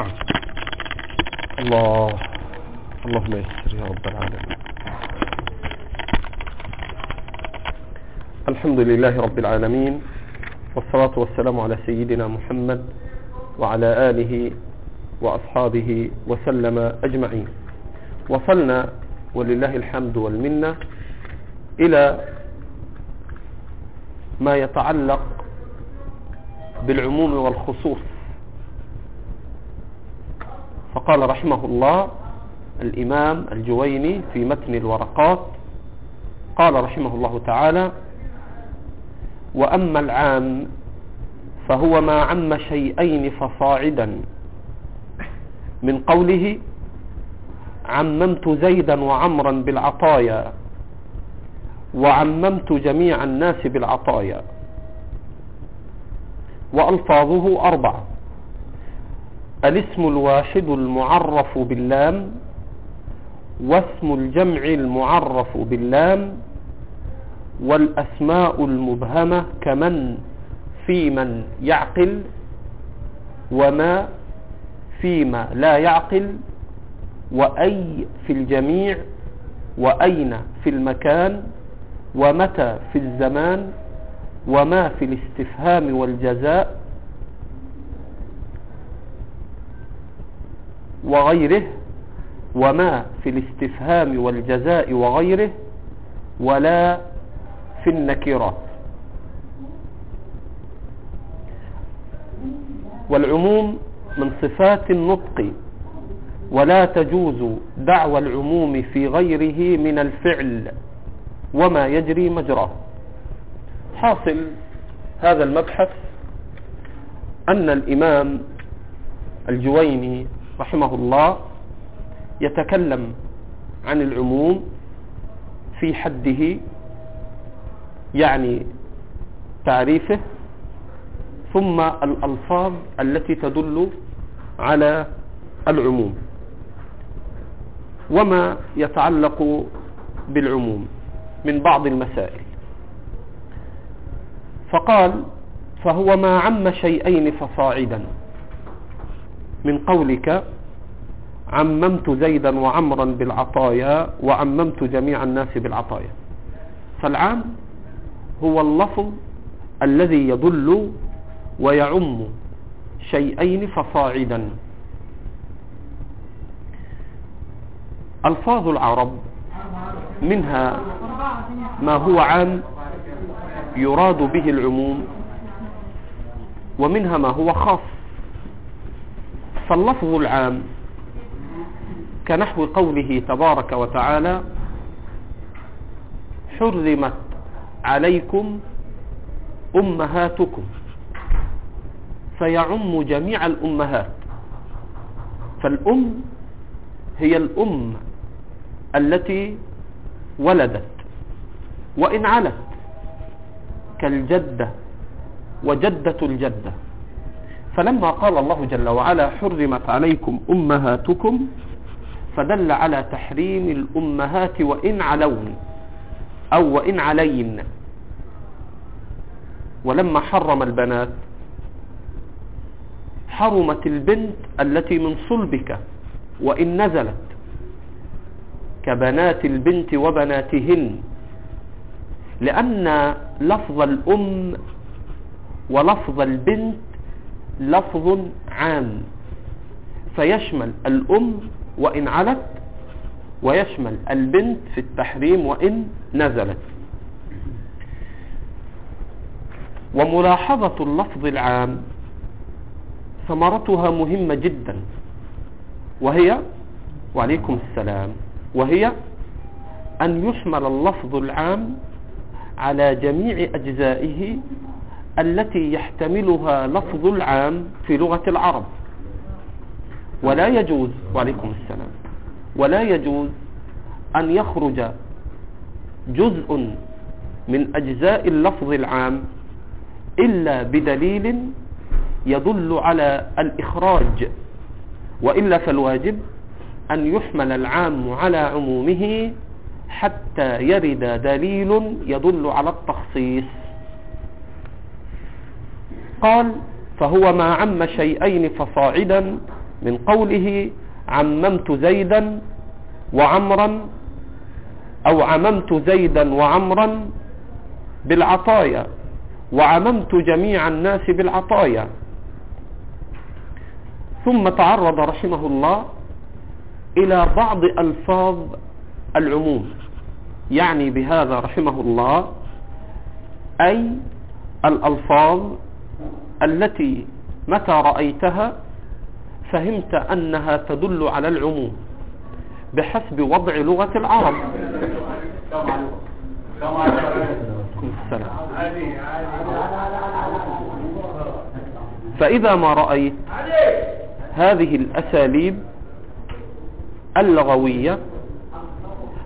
نعم. الله. اللهم يسر يا رب العالمين. الحمد لله رب العالمين والصلاة والسلام على سيدنا محمد وعلى آله وأصحابه وسلم أجمعين. وصلنا ولله الحمد والمنة إلى ما يتعلق بالعموم والخصوص. فقال رحمه الله الإمام الجويني في متن الورقات قال رحمه الله تعالى وأما العام فهو ما عم شيئين فصاعدا. من قوله عممت زيدا وعمرا بالعطايا وعممت جميع الناس بالعطايا وألفاظه أربعة. الاسم الواحد المعرف باللام واسم الجمع المعرف باللام والأسماء المبهمة كمن في من يعقل وما فيما لا يعقل وأي في الجميع وأين في المكان ومتى في الزمان وما في الاستفهام والجزاء وغيره وما في الاستفهام والجزاء وغيره ولا في النكرات. والعموم من صفات النطق ولا تجوز دعوى العموم في غيره من الفعل وما يجري مجراه. حاصل هذا المبحث أن الإمام الجويني رحمه الله يتكلم عن العموم في حده يعني تعريفه ثم الألفاظ التي تدل على العموم. وما يتعلق بالعموم من بعض المسائل. فقال فهو ما عم شيئين فصاعدا. من قولك عممت زيدا وعمرا بالعطايا وعممت جميع الناس بالعطايا. فالعام هو اللفظ الذي يدل ويعم شيئين فصاعدا. ألفاظ العرب منها ما هو عام يراد به العموم ومنها ما هو خاص. فاللفظ العام كنحو قوله تبارك وتعالى حرمت عليكم أمهاتكم فيعم جميع الأمهات فالأم هي الأم التي ولدت وإن علت كالجدة وجدة الجدة فلما قال الله جل وعلا حرمت عليكم أمهاتكم فدل على تحريم الأمهات وإن علون أو وإن علين. ولما حرم البنات حرمت البنت التي من صلبك وإن نزلت كبنات البنت وبناتهن لأن لفظ الأم ولفظ البنت لفظ عام. فيشمل الأم وإن علت ويشمل البنت في التحريم وإن نزلت. وملاحظة اللفظ العام ثمرتها مهمة جدا وهي وعليكم السلام وهي أن يشمل اللفظ العام على جميع أجزائه التي يحتملها لفظ العام في لغة العرب. ولا يجوز وعليكم السلام ولا يجوز أن يخرج جزء من أجزاء اللفظ العام إلا بدليل يدل على الإخراج وإلا فالواجب أن يحمل العام على عمومه حتى يرد دليل يدل على التخصيص. قال فهو ما عم شيئين فصاعدا من قوله عممت زيدا وعمرا أو عممت زيدا وعمرا بالعطايا وعممت جميع الناس بالعطايا. ثم تعرض رحمه الله إلى بعض ألفاظ العموم. يعني بهذا رحمه الله أي الألفاظ التي متى رأيتها فهمت أنها تدل على العموم بحسب وضع لغة العرب. فإذا ما رأيت هذه الأساليب اللغوية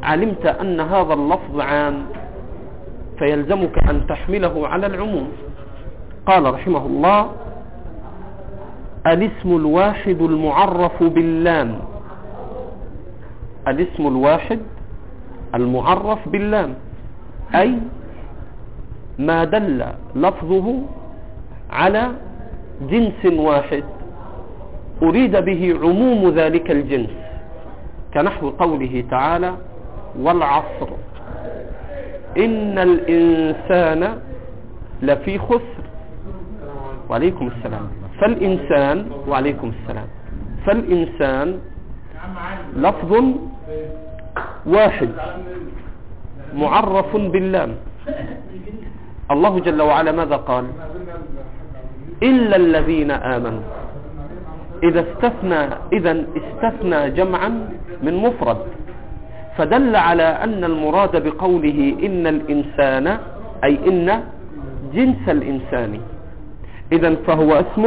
علمت أن هذا اللفظ عام فيلزمك أن تحمله على العموم. قال رحمه الله الاسم الواحد المعرف باللام. الاسم الواحد المعرف باللام. أي ما دل لفظه على جنس واحد أريد به عموم ذلك الجنس. كنحو قوله تعالى والعصر إن الإنسان لفي خسر وعليكم السلام. فالإنسان وعليكم السلام. فالإنسان لفظ واحد معرف باللام. الله جل وعلا ماذا قال؟ إلا الذين آمنوا. إذا استثنى إذا استثنى جمعا من مفرد. فدل على أن المراد بقوله إن الإنسان أي إن جنس الإنسان. إذا فهو اسم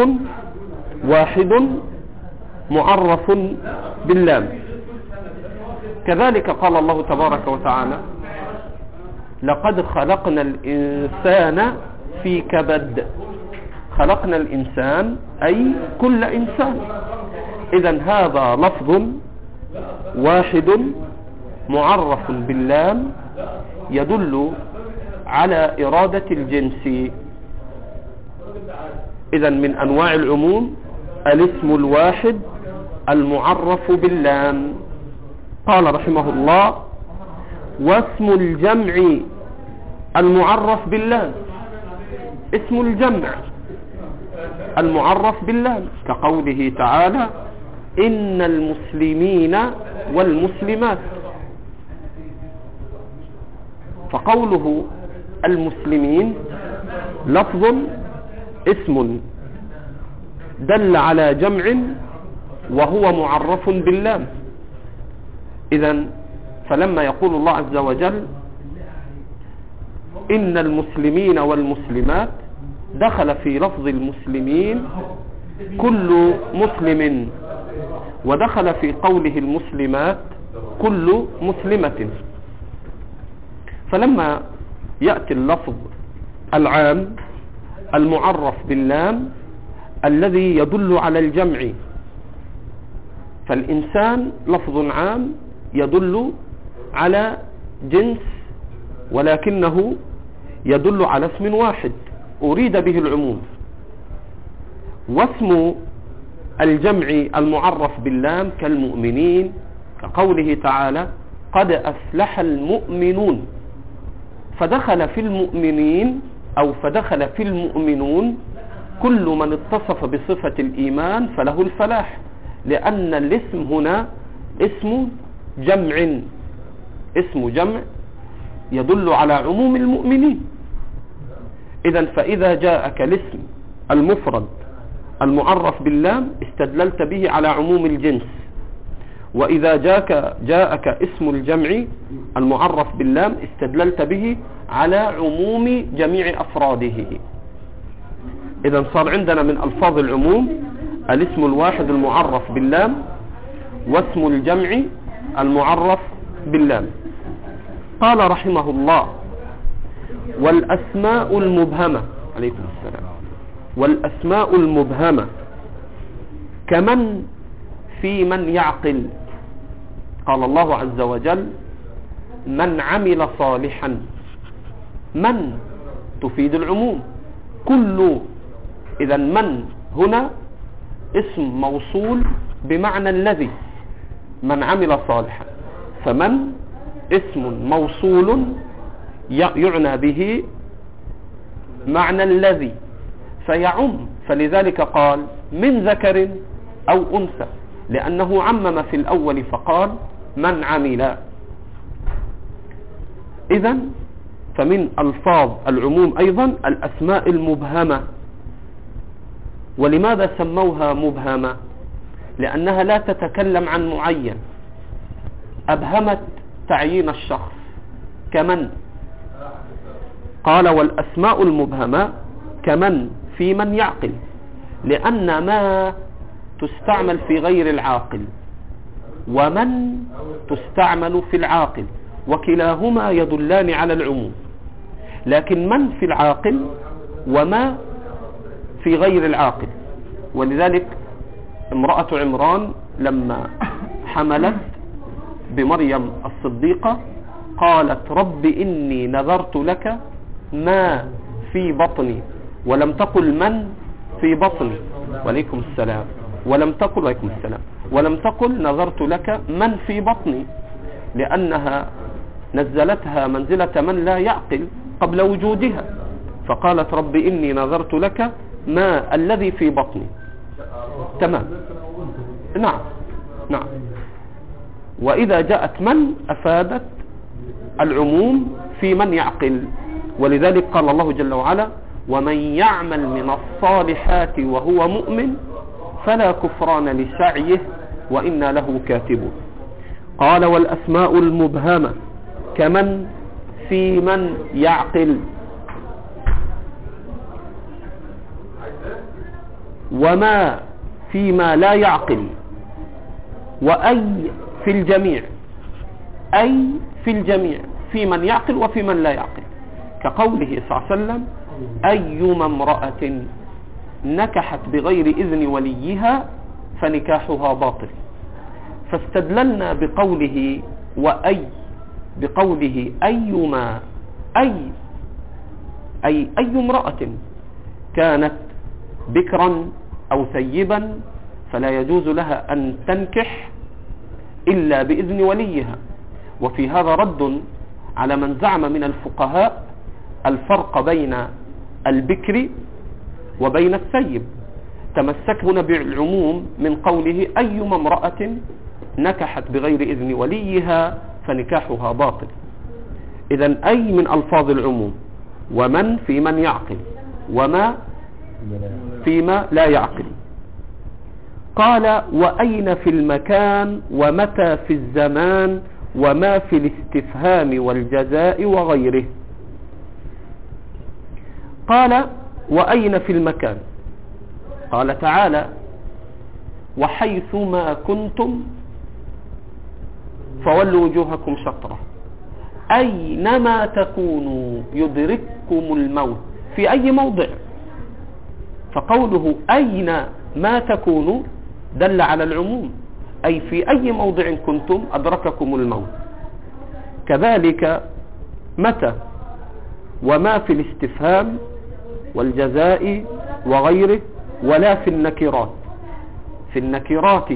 واحد معرف باللام. كذلك قال الله تبارك وتعالى لقد خلقنا الإنسان في كبد. خلقنا الإنسان أي كل إنسان. إذا هذا لفظ واحد معرف باللام يدل على إرادة الجنس. إذا من أنواع العموم الاسم الواحد المعرف باللام. قال رحمه الله واسم الجمع المعرف باللام. اسم الجمع المعرف باللام. كقوله تعالى إن المسلمين والمسلمات. فقوله المسلمين لفظ اسم دل على جمع وهو معرف باللام. اذا فلما يقول الله عز وجل إن المسلمين والمسلمات دخل في لفظ المسلمين كل مسلم ودخل في قوله المسلمات كل مسلمة. فلما يأتي اللفظ العام المعرف باللام الذي يدل على الجمع. فالإنسان لفظ عام يدل على جنس ولكنه يدل على اسم واحد. أريد به العموم. واسم الجمع المعرف باللام كالمؤمنين كقوله تعالى قد أفلح المؤمنون فدخل في المؤمنين أو فدخل في المؤمنون كل من اتصف بصفة الإيمان فله الفلاح لأن الاسم هنا اسم جمع اسم جمع يدل على عموم المؤمنين. إذا فإذا جاءك الاسم المفرد المعرف باللام استدللت به على عموم الجنس. وإذا جاءك, جاءك اسم الجمع المعرف باللام استدللت به على عموم جميع أفراده. إذا صار عندنا من ألفاظ العموم الاسم الواحد المعرف باللام واسم الجمع المعرف باللام. قال رحمه الله والأسماء المبهمة عليكم السلام والأسماء المبهمة كمن في من يعقل. قال الله عز وجل من عمل صالحا من تفيد العموم. كل إذا من هنا اسم موصول بمعنى الذي من عمل صالحا. فمن اسم موصول يعنى به معنى الذي فيعم. فلذلك قال من ذكر أو أنثى لأنه عمم في الأول فقال من عمل. إذا فمن ألفاظ العموم أيضا الأسماء المبهمة. ولماذا سموها مبهمة؟ لأنها لا تتكلم عن معين. أبهمت تعيين الشخص. كمن؟ قال والأسماء المبهمة كمن في من يعقل. لأن ما تستعمل في غير العاقل. ومن تستعمل في العاقل؟ وكلاهما يدلان على العموم. لكن من في العاقل وما في غير العاقل؟ ولذلك امرأة عمران لما حملت بمريم الصديقة قالت رب إني نذرت لك ما في بطني ولم تقل من في بطني. وعليكم السلام. ولم تقل وعليكم السلام. ولم تقل نظرت لك من في بطني لأنها نزلتها منزلة من لا يعقل قبل وجودها. فقالت رب إني نظرت لك ما الذي في بطني. تمام. نعم. نعم. وإذا جاءت من أفادت العموم في من يعقل. ولذلك قال الله جل وعلا ومن يعمل من الصالحات وهو مؤمن فلا كفران لسعيه وإنا له كاتبون قال والأسماء المبهمة كمن في من يعقل وما فيما لا يعقل وأي في الجميع. أي في الجميع في من يعقل وفي من لا يعقل. كقوله صلى الله عليه وسلم أيما امرأة نكحت بغير إذن وليها فنكاحها باطل. فاستدللنا بقوله وأي بقوله أيما أي أي أي امرأة كانت بكرا أو ثيبا فلا يجوز لها أن تنكح إلا بإذن وليها. وفي هذا رد على من زعم من الفقهاء الفرق بين البكر وبين الثيب تمسك هنا بالعموم من قوله أيما امرأة نكحت بغير إذن وليها فنكاحها باطل. إذا أي من ألفاظ العموم؟ ومن في من يعقل؟ وما فيما لا يعقل. قال وأين في المكان ومتى في الزمان وما في الاستفهام والجزاء وغيره؟ قال وأين في المكان؟ قال تعالى وحيثما كنتم فولوا وجوهكم شطرة. أينما تكونوا يدرككم الموت؟ في أي موضع؟ فقوله أين ما تكونوا دل على العموم. أي في أي موضع كنتم أدرككم الموت. كذلك متى وما في الاستفهام والجزاء وغيره ولا في النكرات. في النكرات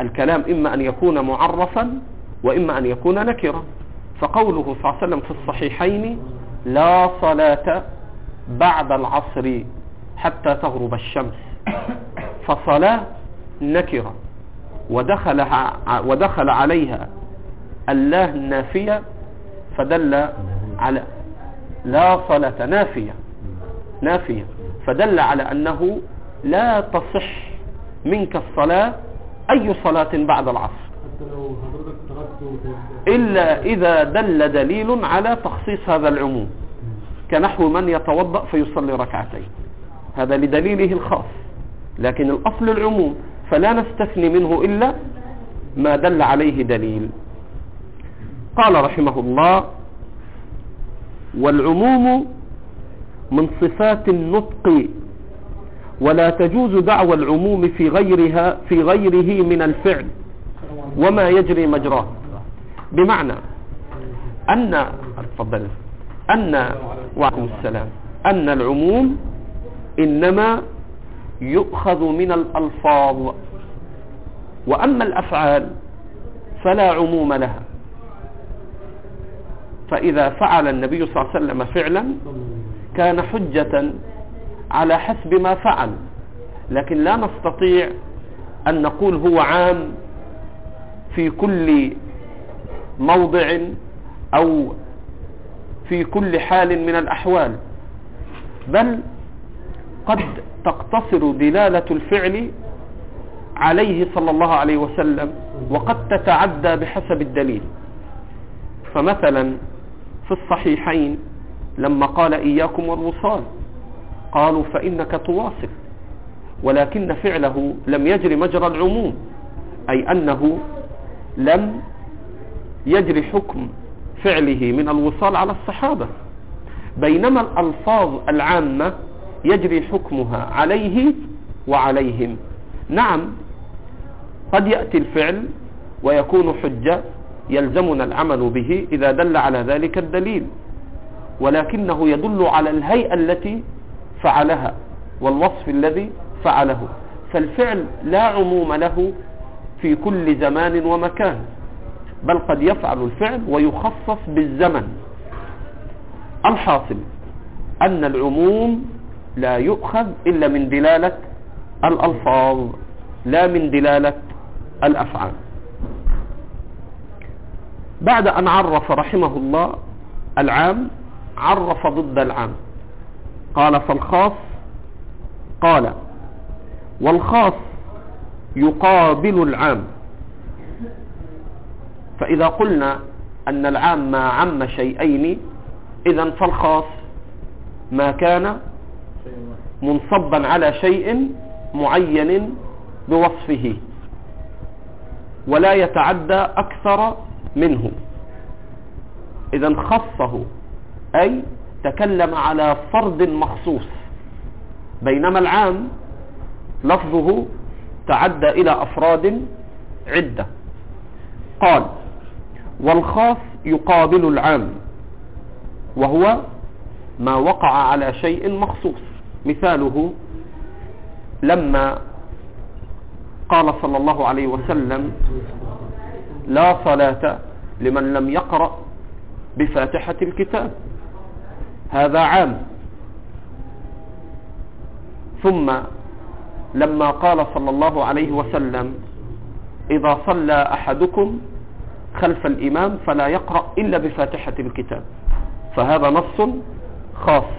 الكلام إما أن يكون معرفا وإما أن يكون نكرا. فقوله صلى الله عليه وسلم في الصحيحين لا صلاة بعد العصر حتى تغرب الشمس فصلاة نكرة ودخل, ودخل عليها الله النافية فدل على لا صلاة نافية. نافية. فدل على أنه لا تصح منك الصلاة أي صلاة بعد العصر. إلا إذا دل دليل على تخصيص هذا العموم. كنحو من يتوضأ فيصلي ركعتين. هذا لدليله الخاص. لكن الأصل العموم فلا نستثني منه إلا ما دل عليه دليل. قال رحمه الله والعموم من صفات النطق ولا تجوز دعوى العموم في غيرها في غيره من الفعل وما يجري مجراه. بمعنى أن تفضل. أن وعليكم السلام. أن العموم إنما يؤخذ من الألفاظ وأما الأفعال فلا عموم لها. فإذا فعل النبي صلى الله عليه وسلم فعلا كان حجة على حسب ما فعل. لكن لا نستطيع أن نقول هو عام في كل موضع أو في كل حال من الأحوال. بل قد تقتصر دلالة الفعل عليه صلى الله عليه وسلم وقد تتعدى بحسب الدليل. فمثلا في الصحيحين لما قال إياكم والوصال قالوا فإنك تواصل ولكن فعله لم يجري مجرى العموم أي أنه لم يجري حكم فعله من الوصال على الصحابة. بينما الألفاظ العامة يجري حكمها عليه وعليهم. نعم قد يأتي الفعل ويكون حجة يلزمنا العمل به إذا دل على ذلك الدليل. ولكنه يدل على الهيئة التي فعلها والوصف الذي فعله. فالفعل لا عموم له في كل زمان ومكان بل قد يفعل الفعل ويخصص بالزمن. الحاصل أن العموم لا يؤخذ إلا من دلالة الألفاظ لا من دلالة الأفعال. بعد أن عرف رحمه الله العام عرف ضد العام. قال فالخاص؟ قال والخاص يقابل العام. فإذا قلنا أن العام ما عم شيئين إذا فالخاص ما كان منصبا على شيء معين بوصفه ولا يتعدى أكثر منه. إذا خصه أي تكلم على فرد مخصوص. بينما العام لفظه تعدى إلى أفراد عدة. قال والخاص يقابل العام وهو ما وقع على شيء مخصوص. مثاله لما قال صلى الله عليه وسلم لا صلاة لمن لم يقرأ بفاتحة الكتاب. هذا عام. ثم لما قال صلى الله عليه وسلم إذا صلى أحدكم خلف الإمام فلا يقرأ إلا بفاتحة الكتاب. فهذا نص خاص.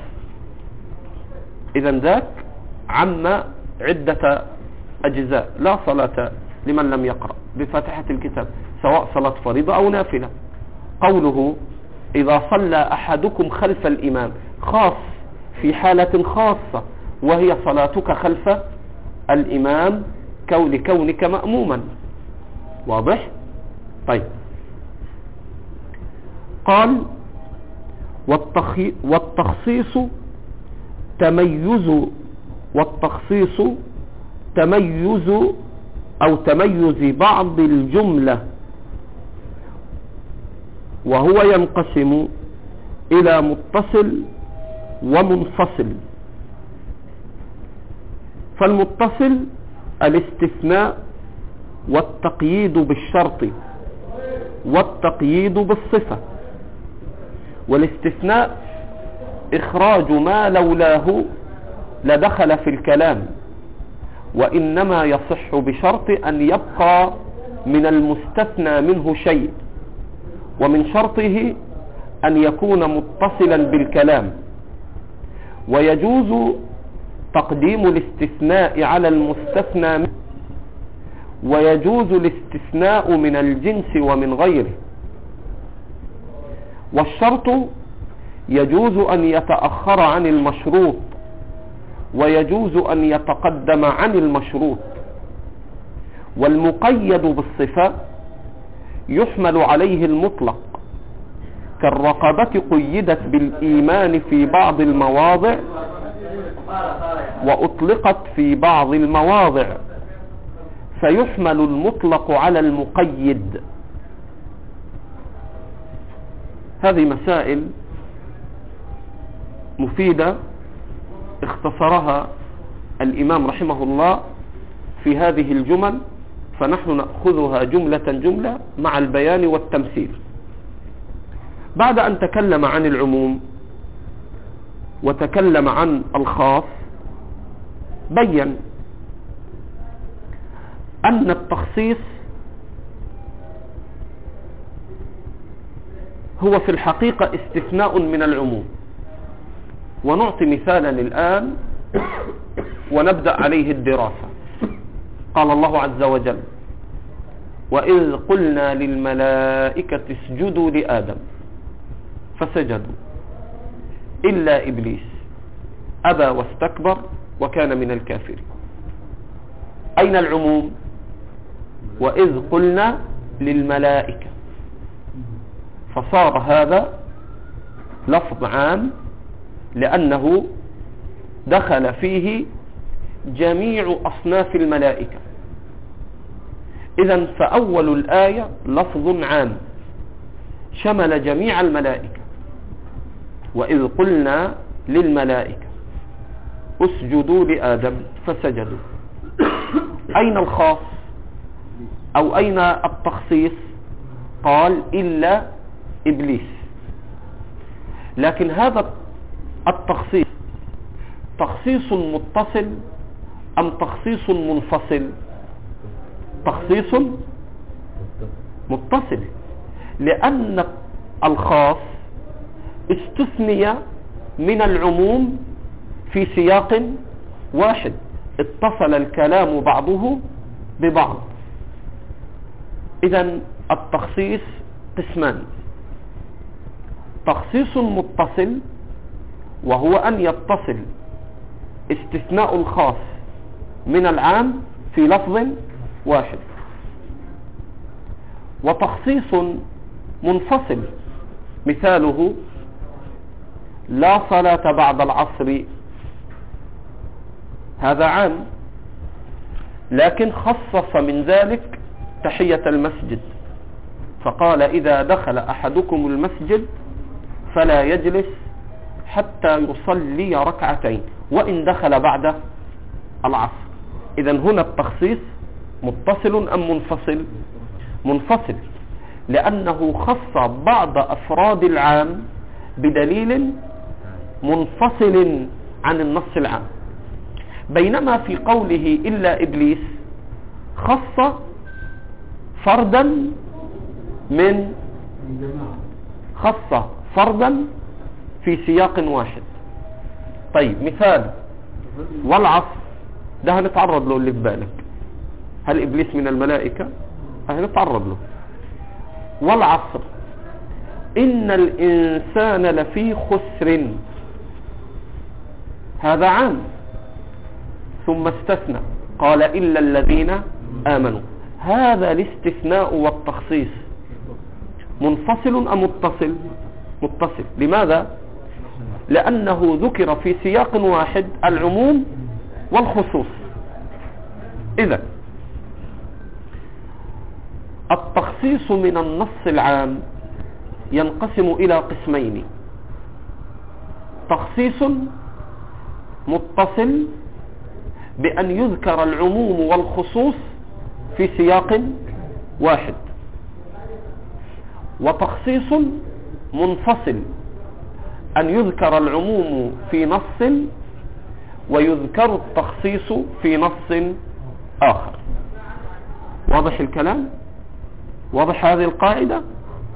إذا ذاك عم عدة أجزاء. لا صلاة لمن لم يقرأ بفاتحة الكتاب سواء صلاة فريضة أو نافلة. قوله إذا صلى أحدكم خلف الإمام خاص في حالة خاصة وهي صلاتك خلف الإمام كون كونك مأموما. واضح؟ طيب. قال والتخصيص تميز والتخصيص تميز أو تميز بعض الجملة وهو ينقسم إلى متصل ومنفصل. فالمتصل الاستثناء والتقييد بالشرط والتقييد بالصفة والاستثناء إخراج ما لولاه لدخل في الكلام وإنما يصح بشرط أن يبقى من المستثنى منه شيء. ومن شرطه أن يكون متصلا بالكلام. ويجوز تقديم الاستثناء على المستثنى ويجوز الاستثناء من الجنس ومن غيره. والشرط يجوز أن يتأخر عن المشروط ويجوز أن يتقدم عن المشروط. والمقيد بالصفة يحمل عليه المطلق. كالرقبة قيدت بالإيمان في بعض المواضع وأطلقت في بعض المواضع. فيحمل المطلق على المقيد. هذه مسائل مفيدة اختصرها الإمام رحمه الله في هذه الجمل. فنحن نأخذها جملة جملة مع البيان والتمثيل. بعد أن تكلم عن العموم وتكلم عن الخاص بين أن التخصيص هو في الحقيقة استثناء من العموم. ونعطي مثالا الآن ونبدأ عليه الدراسة. قال الله عز وجل وإذ قلنا للملائكة اسجدوا لآدم فسجدوا إلا إبليس أبى واستكبر وكان من الكافرين أين العموم؟ وإذ قلنا للملائكة فصار هذا لفظ عام لأنه دخل فيه جميع أصناف الملائكة. إذا فأول الآية لفظ عام. شمل جميع الملائكة. وإذ قلنا للملائكة اسجدوا لآدم فسجدوا. أين الخاص؟ أو أين التخصيص؟ قال إلا إبليس. لكن هذا التخصيص تخصيص متصل أم تخصيص منفصل؟ تخصيص متصل. لأن الخاص استثني من العموم في سياق واحد. اتصل الكلام بعضه ببعض. اذا التخصيص قسمان. تخصيص متصل وهو أن يتصل استثناء الخاص من العام في لفظ واحد. وتخصيص منفصل مثاله لا صلاة بعد العصر. هذا عام. لكن خصص من ذلك تحية المسجد. فقال إذا دخل أحدكم المسجد فلا يجلس حتى يصلي ركعتين. وإن دخل بعد العصر. إذا هنا التخصيص متصل أم منفصل؟ منفصل لأنه خص بعض أفراد العام بدليل منفصل عن النص العام. بينما في قوله إلا إبليس خص فردا من خص فردا في سياق واحد. طيب مثال. والعصر. ده هنتعرض له اللي في بالك. هل إبليس من الملائكة؟ هنتعرض له. والعصر. إن الإنسان لفي خسر. هذا عام. ثم استثنى. قال إلا الذين آمنوا. هذا الاستثناء والتخصيص. منفصل أم متصل؟ متصل. لماذا؟ لأنه ذكر في سياق واحد العموم والخصوص. إذا التخصيص من النص العام ينقسم إلى قسمين. تخصيص متصل بأن يذكر العموم والخصوص في سياق واحد. وتخصيص منفصل أن يذكر العموم في نص ويذكر التخصيص في نص آخر. واضح الكلام؟ واضح هذه القاعدة؟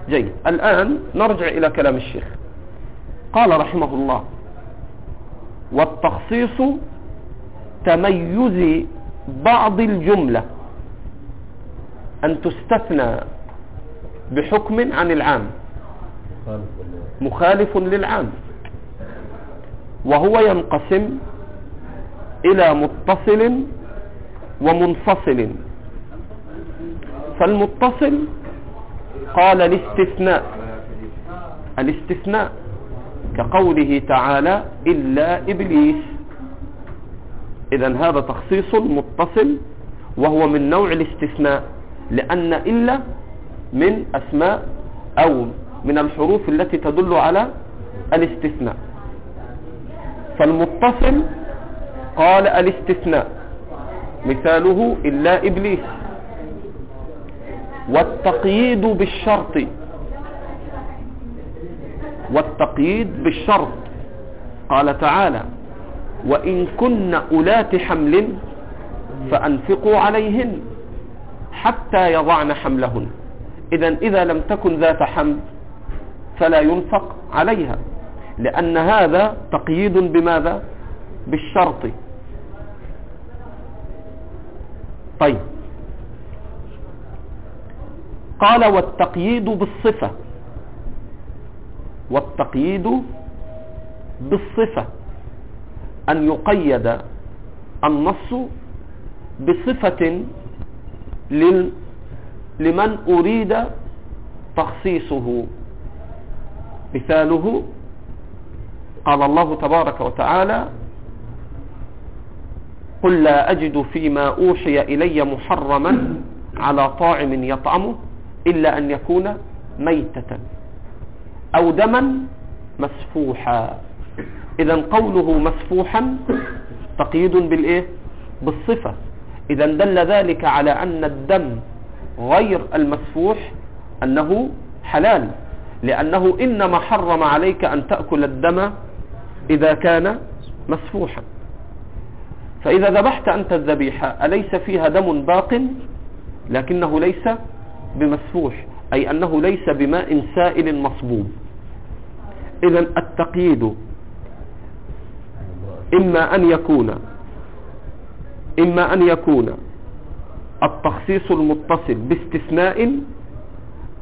جيد. الآن نرجع إلى كلام الشيخ. قال رحمه الله والتخصيص تميز بعض الجملة. أن تستثنى بحكم عن العام. مخالف للعام. وهو ينقسم إلى متصل ومنفصل. فالمتصل قال الاستثناء. الاستثناء كقوله تعالى إلا إبليس. إذا هذا تخصيص متصل وهو من نوع الاستثناء لأن إلا من أسماء أو من الحروف التي تدل على الاستثناء. فالمتصل قال الاستثناء. مثاله إلا إبليس. والتقييد بالشرط. والتقييد بالشرط. قال تعالى وإن كن أولات حمل فأنفقوا عليهن حتى يضعن حملهن. إذا إذا لم تكن ذات حمل فلا ينفق عليها. لأن هذا تقييد بماذا؟ بالشرط. طيب. قال والتقييد بالصفة. والتقييد بالصفة. أن يقيد النص بصفة لمن أريد تخصيصه. مثاله قال الله تبارك وتعالى قل لا أجد فيما أوحي إلي محرما على طاعم يطعمه إلا أن يكون ميتة أو دما مسفوحا. إذا قوله مسفوحا تقييد بالإيه؟ بالصفة. إذا دل ذلك على أن الدم غير المسفوح أنه حلال لأنه إنما حرم عليك أن تأكل الدم إذا كان مسفوحا. فإذا ذبحت أنت الذبيحة أليس فيها دم باق لكنه ليس بمسفوح أي أنه ليس بماء سائل مصبوب. إذا التقييد إما أن يكون إما أن يكون التخصيص المتصل باستثناء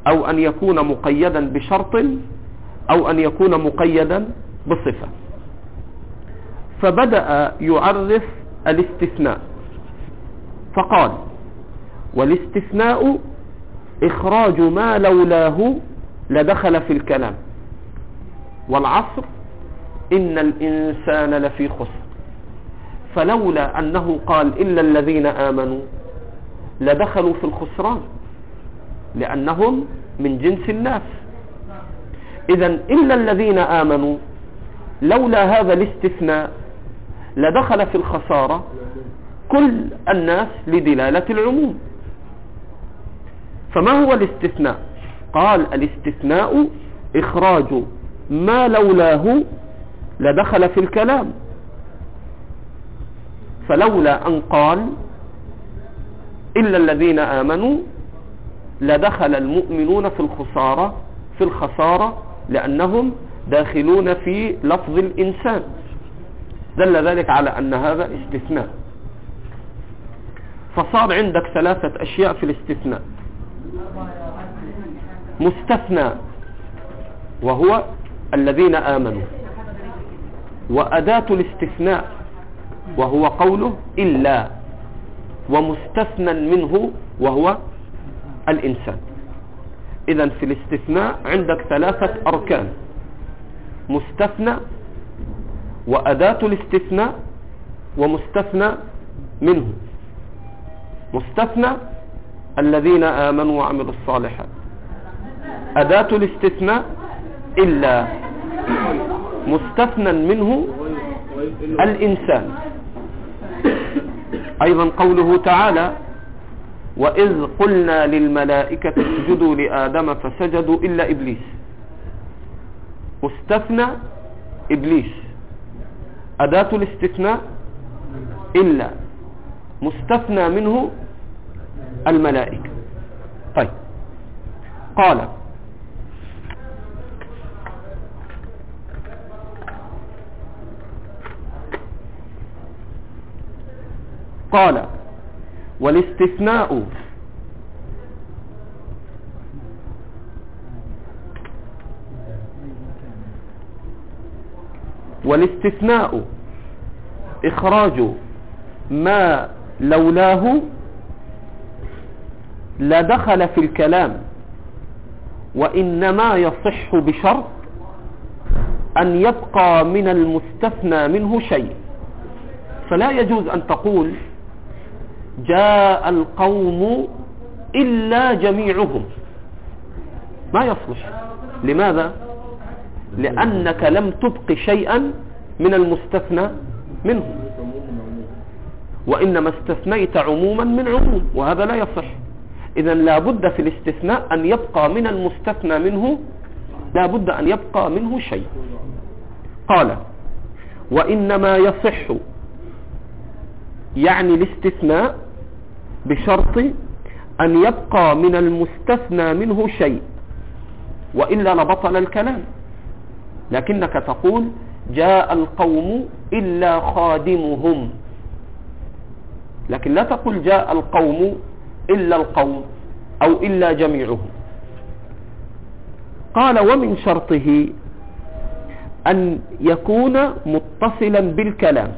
أو أن يكون مقيدا بشرط أو أن يكون مقيدا بصفة. فبدأ يعرف الاستثناء. فقال والاستثناء إخراج ما لولاه لدخل في الكلام. والعصر إن الإنسان لفي خسر. فلولا أنه قال إلا الذين آمنوا لدخلوا في الخسران لأنهم من جنس الناس. إذا إلا الذين آمنوا لولا هذا الاستثناء لدخل في الخسارة كل الناس لدلالة العموم. فما هو الاستثناء؟ قال الاستثناء إخراج ما لولاه لدخل في الكلام. فلولا أن قال إلا الذين آمنوا لدخل المؤمنون في الخسارة في الخسارة لأنهم داخلون في لفظ الإنسان. دل ذلك على أن هذا استثناء. فصار عندك ثلاثة أشياء في الاستثناء. مستثنى وهو الذين آمنوا. وأداة الاستثناء وهو قوله إلا. ومستثنى منه وهو الإنسان. إذا في الاستثناء عندك ثلاثة أركان. مستثنى وأداة الاستثناء ومستثنى منه. مستثنى الذين آمنوا وعملوا الصالحات. أداة الاستثناء إلا مستثنى منه الإنسان. أيضا قوله تعالى وإذ قلنا للملائكة اسجدوا لآدم فسجدوا إلا إبليس. مستثنى إبليس. أداة الاستثناء إلا مستثنى منه الملائكة. طيب. قال. قال. والاستثناء والاستثناء إخراج ما لولاه لا دخل في الكلام وإنما يصح بشرط أن يبقى من المستثنى منه شيء. فلا يجوز أن تقول جاء القوم إلا جميعهم. ما يصلح. لماذا؟ لأنك لم تبق شيئا من المستثنى منه. وإنما استثنيت عموما من عموم وهذا لا يصح. إذا لابد في الاستثناء أن يبقى من المستثنى منه لابد أن يبقى منه شيء. قال وإنما يصح يعني الاستثناء بشرط أن يبقى من المستثنى منه شيء وإلا لبطل الكلام. لكنك تقول جاء القوم إلا خادمهم. لكن لا تقول جاء القوم إلا القوم أو إلا جميعهم. قال ومن شرطه أن يكون متصلا بالكلام.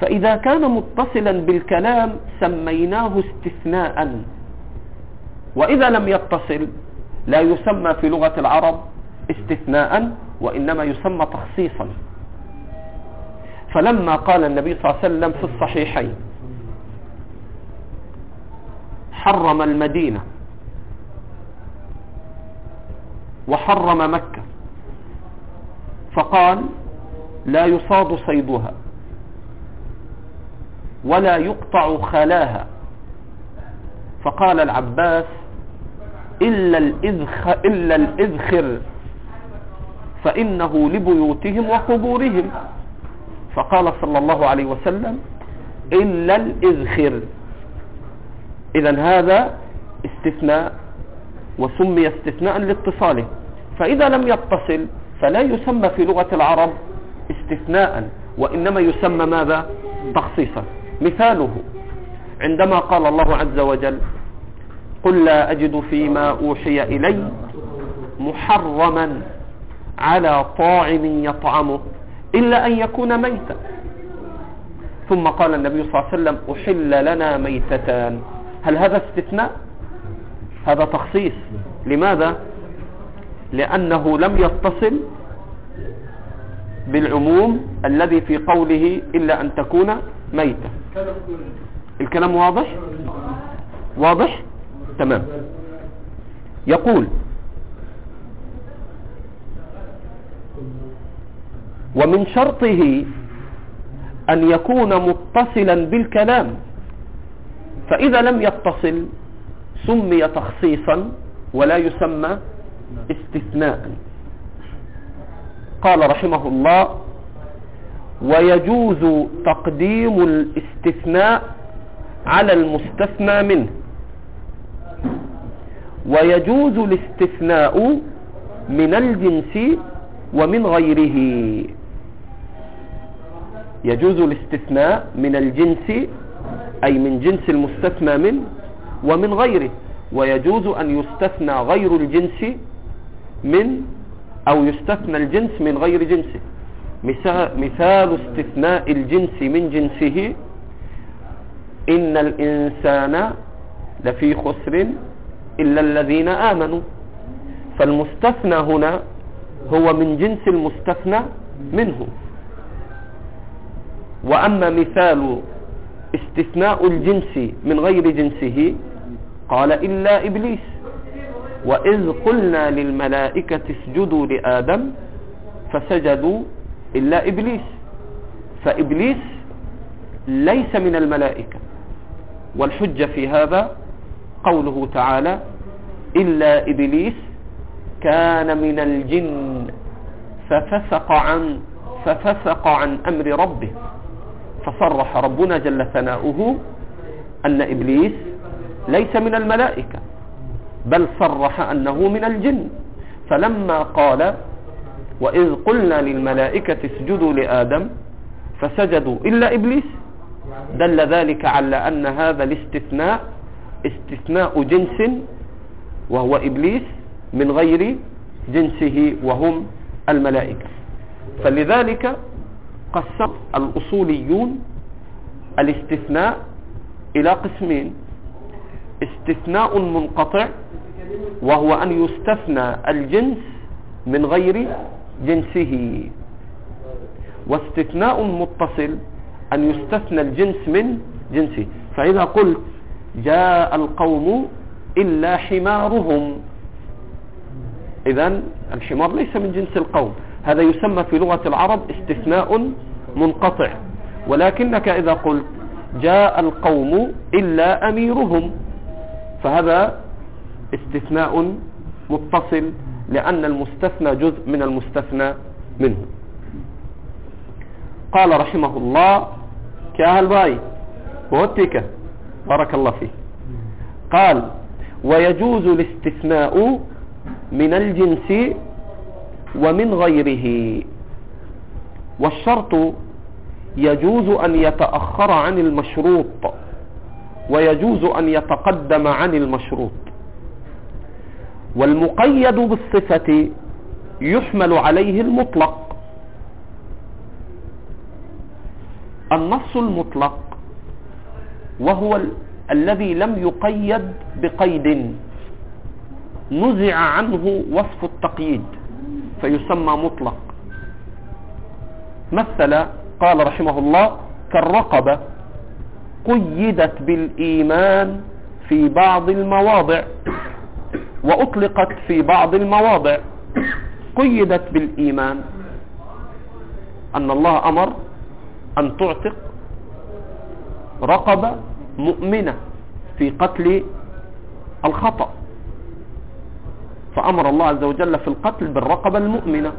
فإذا كان متصلا بالكلام سميناه استثناء. وإذا لم يتصل لا يسمى في لغة العرب استثناء وإنما يسمى تخصيصا. فلما قال النبي صلى الله عليه وسلم في الصحيحين حرم المدينة وحرم مكة فقال لا يصاد صيدها ولا يقطع خلاها. فقال العباس إلا الإذخ إلا الإذخر. فإنه لبيوتهم وقبورهم. فقال صلى الله عليه وسلم إلا الإذخر. إذا هذا استثناء وسمي استثناء لاتصاله. فإذا لم يتصل فلا يسمى في لغة العرب استثناء وإنما يسمى ماذا؟ تخصيصا. مثاله عندما قال الله عز وجل قل لا أجد فيما أوحي إلي محرما. على طاعم يطعمه إلا أن يكون ميتا. ثم قال النبي صلى الله عليه وسلم أحل لنا ميتتان. هل هذا استثناء؟ هذا تخصيص. لماذا؟ لأنه لم يتصل بالعموم الذي في قوله إلا أن تكون ميتة الكلام واضح؟ واضح؟ تمام. يقول ومن شرطه أن يكون متصلا بالكلام. فإذا لم يتصل سمي تخصيصا ولا يسمى استثناء. قال رحمه الله ويجوز تقديم الاستثناء على المستثنى منه. ويجوز الاستثناء من الجنس ومن غيره. يجوز الاستثناء من الجنس أي من جنس المستثنى منه ومن غيره ويجوز أن يستثنى غير الجنس من أو يستثنى الجنس من غير جنسه. مثال استثناء الجنس من جنسه إن الإنسان لفي خسر إلا الذين آمنوا. فالمستثنى هنا هو من جنس المستثنى منه. وأما مثال استثناء الجنس من غير جنسه قال إلا إبليس. وإذ قلنا للملائكة اسجدوا لآدم فسجدوا إلا إبليس. فإبليس ليس من الملائكة. والحجة في هذا قوله تعالى إلا إبليس كان من الجن ففسق عن ففسق عن أمر ربه. فصرح ربنا جل ثناؤه أن إبليس ليس من الملائكة بل صرح أنه من الجن. فلما قال وإذ قلنا للملائكة اسجدوا لآدم فسجدوا إلا إبليس. دل ذلك على أن هذا الاستثناء استثناء جنس وهو إبليس من غير جنسه وهم الملائكة. فلذلك قسم الأصوليون الاستثناء إلى قسمين. استثناء منقطع وهو أن يستثنى الجنس من غير جنسه. واستثناء متصل أن يستثنى الجنس من جنسه. فإذا قلت جاء القوم إلا حمارهم إذا الحمار ليس من جنس القوم. هذا يسمى في لغة العرب استثناء منقطع. ولكنك إذا قلت جاء القوم إلا أميرهم فهذا استثناء متصل لأن المستثنى جزء من المستثنى منه. قال رحمه الله كاهل باي وهتك بارك الله فيه قال ويجوز الاستثناء من الجنس ومن غيره. والشرط يجوز أن يتأخر عن المشروط ويجوز أن يتقدم عن المشروط. والمقيد بالصفة يحمل عليه المطلق. النص المطلق وهو ال الذي لم يقيد بقيد. نزع عنه وصف التقييد. فيسمى مطلق. مثل قال رحمه الله كالرقبة قيدت بالإيمان في بعض المواضع وأطلقت في بعض المواضع. قيدت بالإيمان. أن الله أمر أن تعتق رقبة مؤمنة في قتل الخطأ. فأمر الله عز وجل في القتل بالرقبة المؤمنة.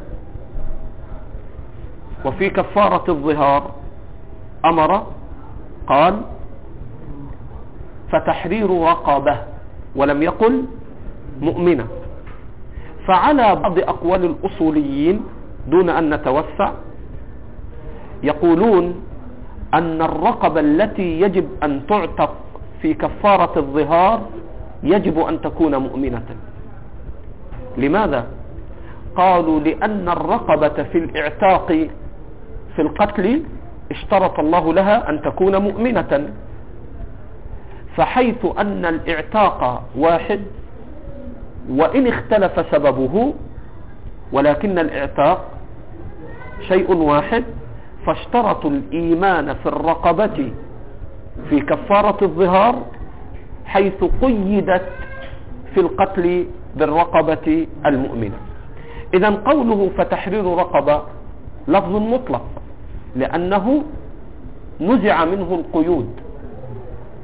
وفي كفارة الظهار أمر قال فتحرير رقبة ولم يقل مؤمنة. فعلى بعض أقوال الأصوليين دون أن نتوسع يقولون أن الرقبة التي يجب أن تعتق في كفارة الظهار يجب أن تكون مؤمنة. لماذا؟ قالوا لأن الرقبة في الإعتاق في القتل اشترط الله لها أن تكون مؤمنة فحيث أن الإعتاق واحد وإن اختلف سببه ولكن الإعتاق شيء واحد فاشترطوا الإيمان في الرقبة في كفارة الظهار حيث قيدت في القتل بالرقبة المؤمنة. إذا قوله فتحرير رقبة لفظ مطلق لأنه نزع منه القيود.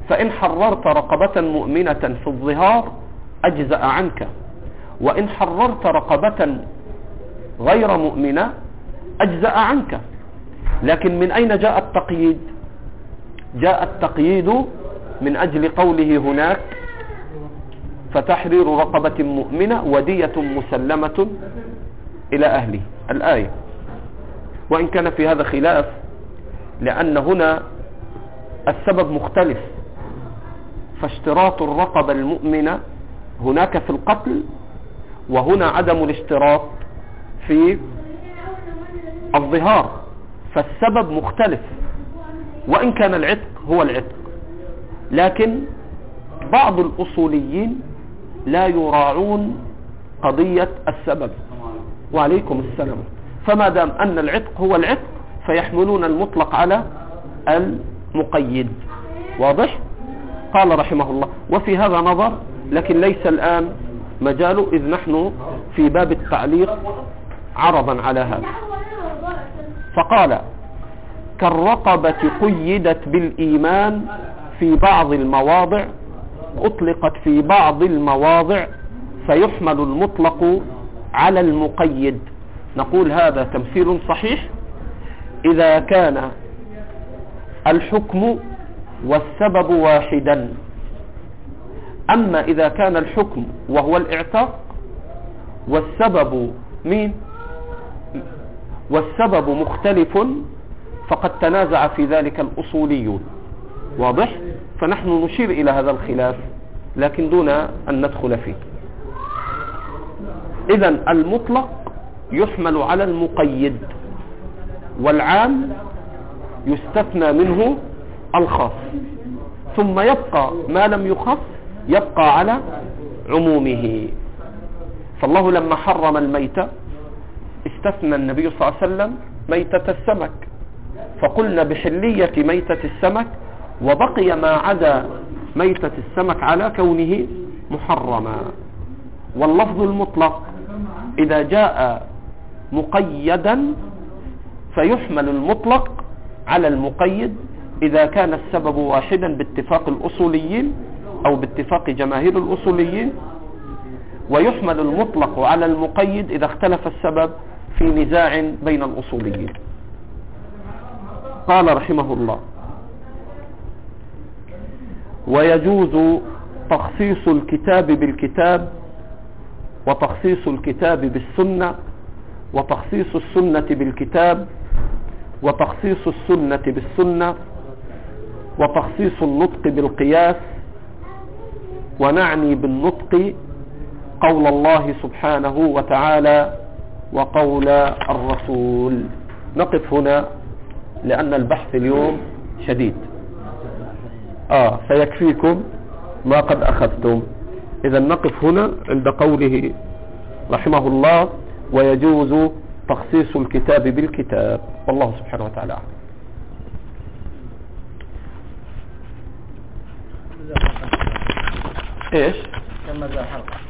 فإن حررت رقبة مؤمنة في الظهار أجزأ عنك. وإن حررت رقبة غير مؤمنة أجزأ عنك. لكن من أين جاء التقييد؟ جاء التقييد من أجل قوله هناك فتحرير رقبة مؤمنة ودية مسلمة إلى أهله. الآية. وإن كان في هذا خلاف لأن هنا السبب مختلف. فاشتراط الرقبة المؤمنة هناك في القتل وهنا عدم الاشتراط في الظهار. فالسبب مختلف. وإن كان العتق هو العتق. لكن بعض الأصوليين لا يراعون قضية السبب. وعليكم السلام. فما دام أن العتق هو العتق فيحملون المطلق على المقيد. واضح؟ قال رحمه الله. وفي هذا نظر لكن ليس الآن مجاله إذ نحن في باب التعليق عرضا على هذا. فقال كالرقبة قيدت بالإيمان في بعض المواضع أطلقت في بعض المواضع فيحمل المطلق على المقيد. نقول هذا تمثيل صحيح. إذا كان الحكم والسبب واحدا. أما إذا كان الحكم وهو الإعتاق والسبب مين؟ والسبب مختلف فقد تنازع في ذلك الأصوليون. واضح؟ فنحن نشير إلى هذا الخلاف لكن دون أن ندخل فيه. إذا المطلق يحمل على المقيد والعام يستثنى منه الخاص. ثم يبقى ما لم يخص يبقى على عمومه. فالله لما حرم الميتة استثنى النبي صلى الله عليه وسلم ميتة السمك. فقلنا بحلية ميتة السمك وبقي ما عدا ميتة السمك على كونه محرما. واللفظ المطلق إذا جاء مقيدا فيحمل المطلق على المقيد إذا كان السبب واحدا باتفاق الأصوليين أو باتفاق جماهير الأصوليين. ويحمل المطلق على المقيد إذا اختلف السبب في نزاع بين الأصوليين. قال رحمه الله ويجوز تخصيص الكتاب بالكتاب وتخصيص الكتاب بالسنة وتخصيص السنة بالكتاب وتخصيص السنة بالسنة وتخصيص النطق بالقياس ونعني بالنطق قول الله سبحانه وتعالى وقول الرسول. نقف هنا لأن البحث اليوم شديد. آه سيكفيكم ما قد أخذتم. إذا نقف هنا عند قوله رحمه الله ويجوز تخصيص الكتاب بالكتاب. والله سبحانه وتعالى إيش؟ كم مازال حلقة